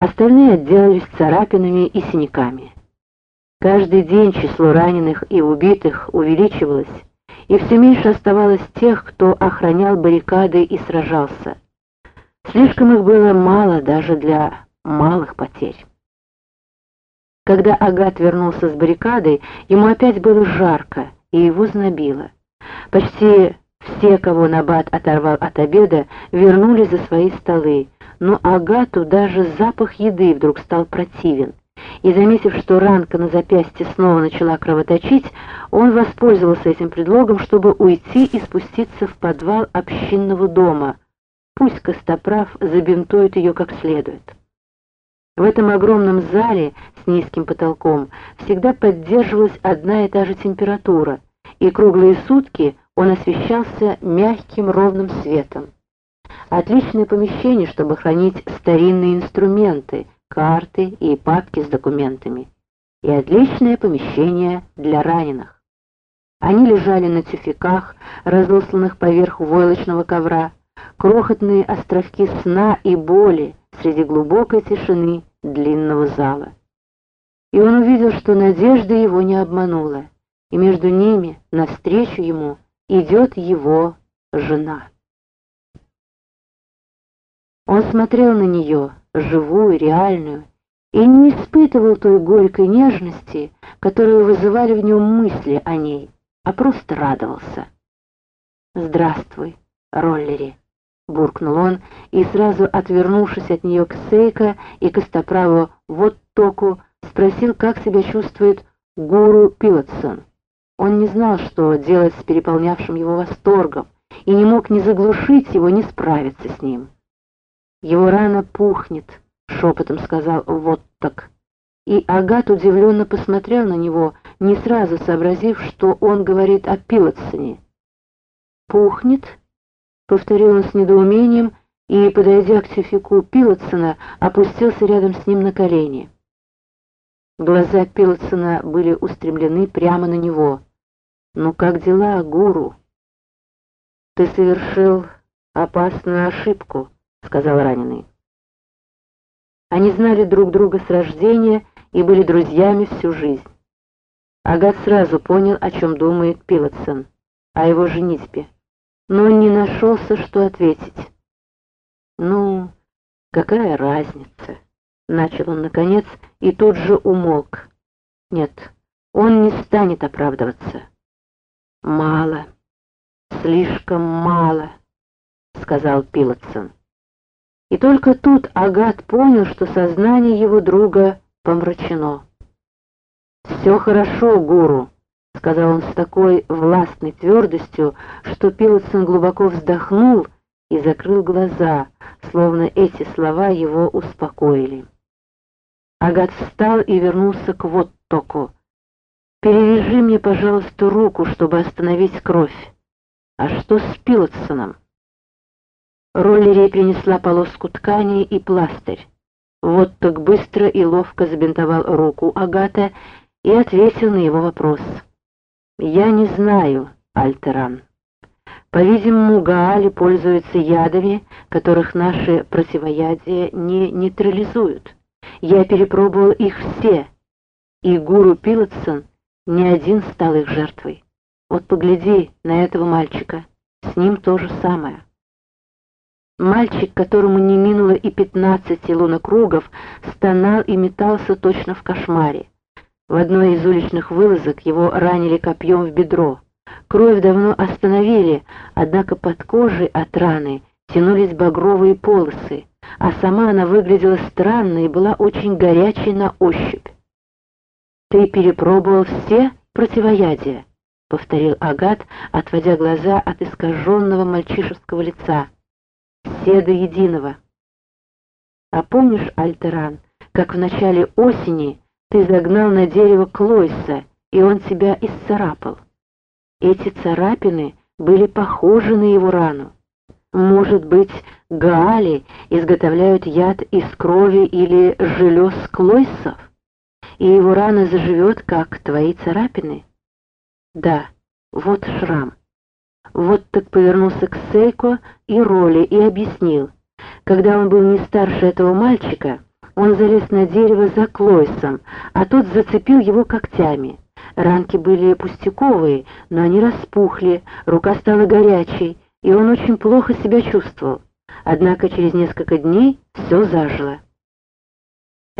Остальные отделались царапинами и синяками. Каждый день число раненых и убитых увеличивалось, и все меньше оставалось тех, кто охранял баррикады и сражался. Слишком их было мало даже для малых потерь. Когда Агат вернулся с баррикадой, ему опять было жарко, и его знобило. Почти все, кого Набат оторвал от обеда, вернулись за свои столы, но Агату даже запах еды вдруг стал противен. И заметив, что ранка на запястье снова начала кровоточить, он воспользовался этим предлогом, чтобы уйти и спуститься в подвал общинного дома. Пусть Костоправ забинтует ее как следует. В этом огромном зале с низким потолком всегда поддерживалась одна и та же температура, и круглые сутки он освещался мягким ровным светом. Отличное помещение, чтобы хранить старинные инструменты, карты и папки с документами. И отличное помещение для раненых. Они лежали на тюфяках, разосланных поверх войлочного ковра, крохотные островки сна и боли среди глубокой тишины длинного зала. И он увидел, что надежда его не обманула, и между ними, навстречу ему, идет его жена. Он смотрел на нее, живую, реальную, и не испытывал той горькой нежности, которую вызывали в нем мысли о ней, а просто радовался. «Здравствуй, Роллери», — буркнул он, и сразу отвернувшись от нее к Сейка и Костоправу вот току, спросил, как себя чувствует гуру Пилотсон. Он не знал, что делать с переполнявшим его восторгом, и не мог ни заглушить его, ни справиться с ним. Его рана пухнет, шепотом сказал вот так. И Агат удивленно посмотрел на него, не сразу сообразив, что он говорит о Пилотсоне. «Пухнет?» — повторил он с недоумением и, подойдя к тюфику Пилотсона, опустился рядом с ним на колени. Глаза Пилотсона были устремлены прямо на него. «Ну как дела, гуру?» «Ты совершил опасную ошибку», — сказал раненый. Они знали друг друга с рождения и были друзьями всю жизнь. Агат сразу понял, о чем думает Пилотсон, о его женитьбе, но не нашелся, что ответить. «Ну, какая разница?» — начал он наконец и тут же умолк. «Нет, он не станет оправдываться». «Мало, слишком мало», — сказал Пилотсон. И только тут Агат понял, что сознание его друга помрачено. «Все хорошо, гуру», — сказал он с такой властной твердостью, что Пилотсон глубоко вздохнул и закрыл глаза, словно эти слова его успокоили. Агат встал и вернулся к Воттоку. «Перевяжи мне, пожалуйста, руку, чтобы остановить кровь. А что с Пилотсоном?» Роллери принесла полоску ткани и пластырь. Вот так быстро и ловко забинтовал руку Агата и ответил на его вопрос. «Я не знаю, Альтеран. По-видимому, Гаали пользуются ядами, которых наши противоядия не нейтрализуют. Я перепробовал их все, и гуру Пилотсон ни один стал их жертвой. Вот погляди на этого мальчика, с ним то же самое». Мальчик, которому не минуло и пятнадцати лунокругов, стонал и метался точно в кошмаре. В одной из уличных вылазок его ранили копьем в бедро. Кровь давно остановили, однако под кожей от раны тянулись багровые полосы, а сама она выглядела странно и была очень горячей на ощупь. «Ты перепробовал все противоядия?» — повторил Агат, отводя глаза от искаженного мальчишеского лица все до единого. А помнишь, Альтеран, как в начале осени ты загнал на дерево Клойса, и он тебя исцарапал? Эти царапины были похожи на его рану. Может быть, гаали изготовляют яд из крови или желез Клойсов, и его рана заживет, как твои царапины? Да, вот шрам. Вот так повернулся к Сейко и Роли и объяснил. Когда он был не старше этого мальчика, Он залез на дерево за Клойсом, а тот зацепил его когтями. Ранки были пустяковые, но они распухли, рука стала горячей, и он очень плохо себя чувствовал. Однако через несколько дней все зажило.